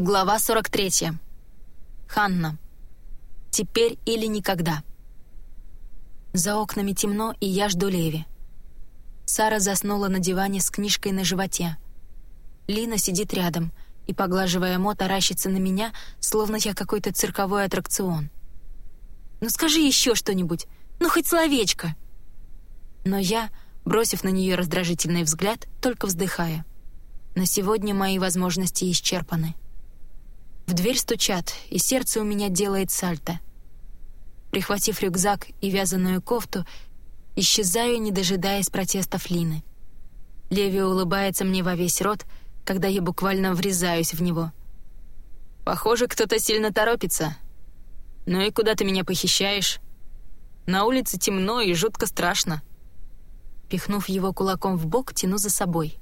Глава 43. Ханна. Теперь или никогда. За окнами темно, и я жду Леви. Сара заснула на диване с книжкой на животе. Лина сидит рядом и, поглаживая мо, таращится на меня, словно я какой-то цирковой аттракцион. «Ну скажи еще что-нибудь, ну хоть словечко!» Но я, бросив на нее раздражительный взгляд, только вздыхая. На сегодня мои возможности исчерпаны. В дверь стучат, и сердце у меня делает сальто. Прихватив рюкзак и вязаную кофту, исчезаю, не дожидаясь протестов Лины. Леви улыбается мне во весь рот, когда я буквально врезаюсь в него. «Похоже, кто-то сильно торопится. Ну и куда ты меня похищаешь? На улице темно и жутко страшно». Пихнув его кулаком в бок, тяну за собой.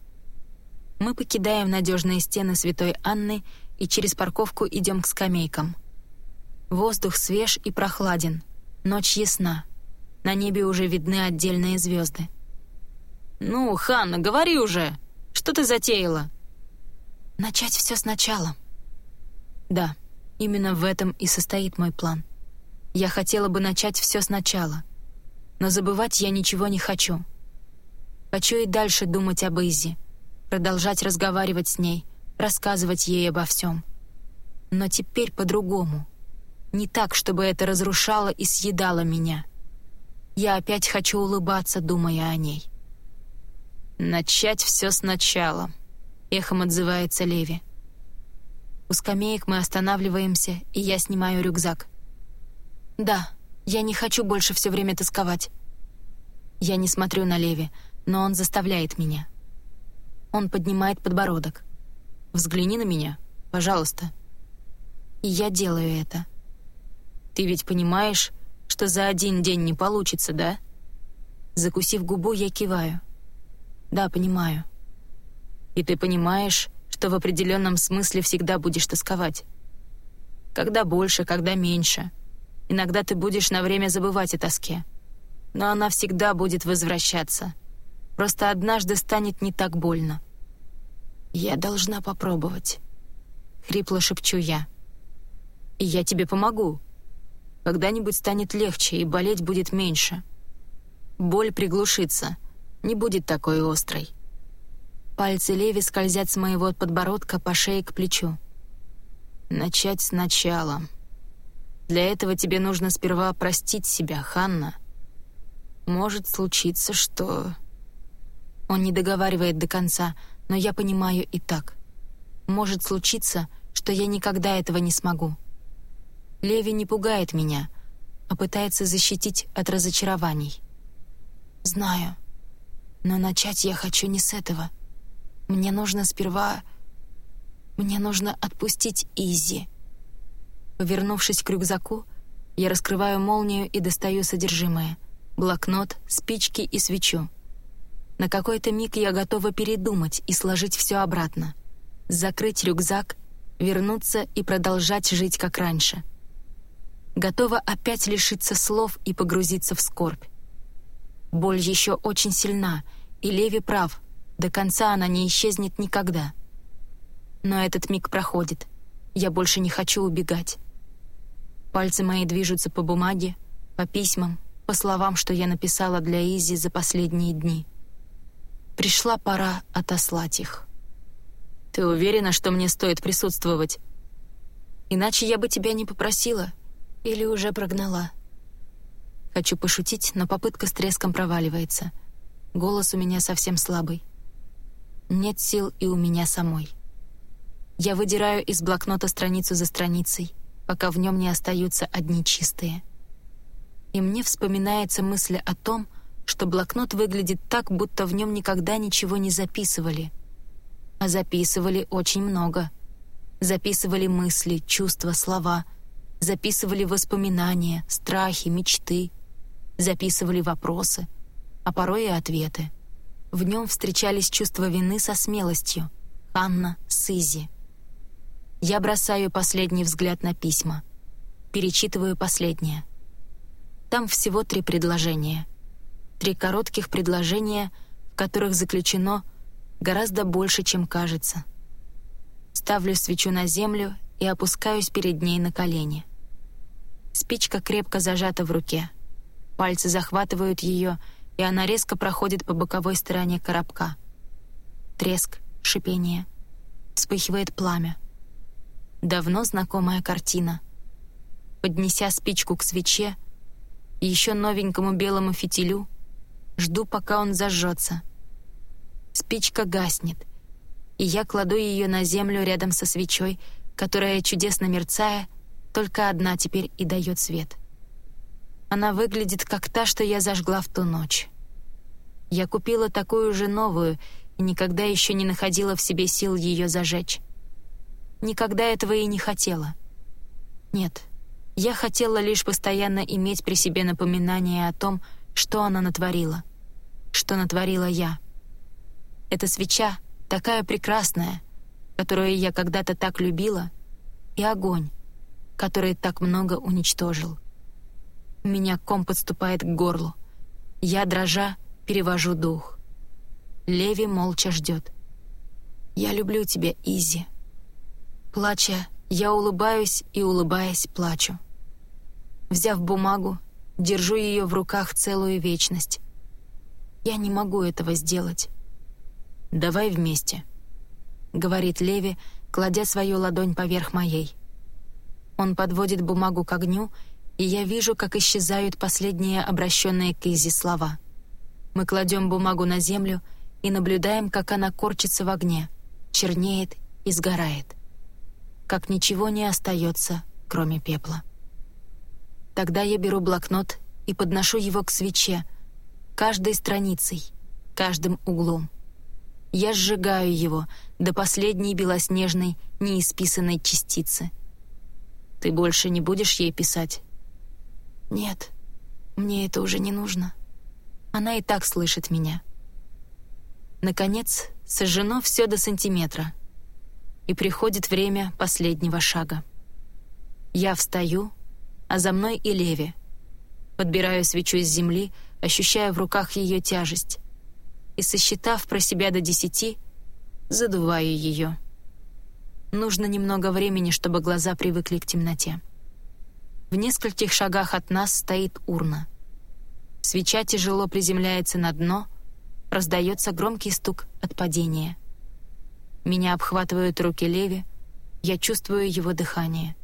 Мы покидаем надежные стены Святой Анны и через парковку идем к скамейкам. Воздух свеж и прохладен. Ночь ясна. На небе уже видны отдельные звезды. «Ну, Ханна, говори уже! Что ты затеяла?» «Начать все сначала». «Да, именно в этом и состоит мой план. Я хотела бы начать все сначала. Но забывать я ничего не хочу. Хочу и дальше думать об Изи, продолжать разговаривать с ней — рассказывать ей обо всем. Но теперь по-другому. Не так, чтобы это разрушало и съедало меня. Я опять хочу улыбаться, думая о ней. «Начать все сначала», — эхом отзывается Леви. У скамеек мы останавливаемся, и я снимаю рюкзак. «Да, я не хочу больше все время тосковать». Я не смотрю на Леви, но он заставляет меня. Он поднимает подбородок. Взгляни на меня, пожалуйста». И я делаю это. «Ты ведь понимаешь, что за один день не получится, да?» Закусив губу, я киваю. «Да, понимаю». «И ты понимаешь, что в определенном смысле всегда будешь тосковать. Когда больше, когда меньше. Иногда ты будешь на время забывать о тоске. Но она всегда будет возвращаться. Просто однажды станет не так больно. «Я должна попробовать», — хрипло шепчу я. «И я тебе помогу. Когда-нибудь станет легче, и болеть будет меньше. Боль приглушится, не будет такой острой». Пальцы Леви скользят с моего подбородка по шее к плечу. «Начать сначала. Для этого тебе нужно сперва простить себя, Ханна. Может случиться, что...» Он не договаривает до конца — но я понимаю и так. Может случиться, что я никогда этого не смогу. Леви не пугает меня, а пытается защитить от разочарований. Знаю, но начать я хочу не с этого. Мне нужно сперва... Мне нужно отпустить Изи. Повернувшись к рюкзаку, я раскрываю молнию и достаю содержимое. Блокнот, спички и свечу. На какой-то миг я готова передумать и сложить все обратно. Закрыть рюкзак, вернуться и продолжать жить как раньше. Готова опять лишиться слов и погрузиться в скорбь. Боль еще очень сильна, и Леви прав, до конца она не исчезнет никогда. Но этот миг проходит. Я больше не хочу убегать. Пальцы мои движутся по бумаге, по письмам, по словам, что я написала для Изи за последние дни. Пришла пора отослать их. «Ты уверена, что мне стоит присутствовать?» «Иначе я бы тебя не попросила или уже прогнала». Хочу пошутить, но попытка с треском проваливается. Голос у меня совсем слабый. Нет сил и у меня самой. Я выдираю из блокнота страницу за страницей, пока в нем не остаются одни чистые. И мне вспоминается мысль о том, что блокнот выглядит так, будто в нем никогда ничего не записывали. А записывали очень много. Записывали мысли, чувства, слова. Записывали воспоминания, страхи, мечты. Записывали вопросы, а порой и ответы. В нем встречались чувства вины со смелостью. Анна с Изи. Я бросаю последний взгляд на письма. Перечитываю последнее. Там всего три предложения — Три коротких предложения, в которых заключено гораздо больше, чем кажется. Ставлю свечу на землю и опускаюсь перед ней на колени. Спичка крепко зажата в руке. Пальцы захватывают ее, и она резко проходит по боковой стороне коробка. Треск, шипение. Вспыхивает пламя. Давно знакомая картина. Поднеся спичку к свече, еще новенькому белому фитилю, жду, пока он зажжется. Спичка гаснет, и я кладу ее на землю рядом со свечой, которая, чудесно мерцая, только одна теперь и дает свет. Она выглядит как та, что я зажгла в ту ночь. Я купила такую же новую и никогда еще не находила в себе сил ее зажечь. Никогда этого и не хотела. Нет, я хотела лишь постоянно иметь при себе напоминание о том, что она натворила, что натворила я. Эта свеча такая прекрасная, которую я когда-то так любила, и огонь, который так много уничтожил. У меня ком подступает к горлу. Я, дрожа, перевожу дух. Леви молча ждет. «Я люблю тебя, Изи». Плача, я улыбаюсь и, улыбаясь, плачу. Взяв бумагу, держу ее в руках целую вечность. Я не могу этого сделать. «Давай вместе», — говорит Леви, кладя свою ладонь поверх моей. Он подводит бумагу к огню, и я вижу, как исчезают последние обращенные к Изи слова. Мы кладем бумагу на землю и наблюдаем, как она корчится в огне, чернеет и сгорает. Как ничего не остается, кроме пепла. Тогда я беру блокнот и подношу его к свече, каждой страницей, каждым углом. Я сжигаю его до последней белоснежной, неисписанной частицы. Ты больше не будешь ей писать? Нет, мне это уже не нужно. Она и так слышит меня. Наконец, сожжено все до сантиметра. И приходит время последнего шага. Я встаю, а за мной и Леви. Подбираю свечу с земли, ощущая в руках ее тяжесть и, сосчитав про себя до десяти, задуваю ее. Нужно немного времени, чтобы глаза привыкли к темноте. В нескольких шагах от нас стоит урна. Свеча тяжело приземляется на дно, раздается громкий стук от падения. Меня обхватывают руки Леви, я чувствую его дыхание.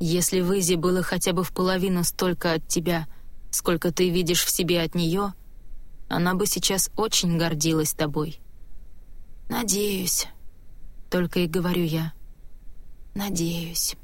Если в Изи было хотя бы в половину столько от тебя, сколько ты видишь в себе от нее — она бы сейчас очень гордилась тобой. Надеюсь. Только и говорю я. Надеюсь.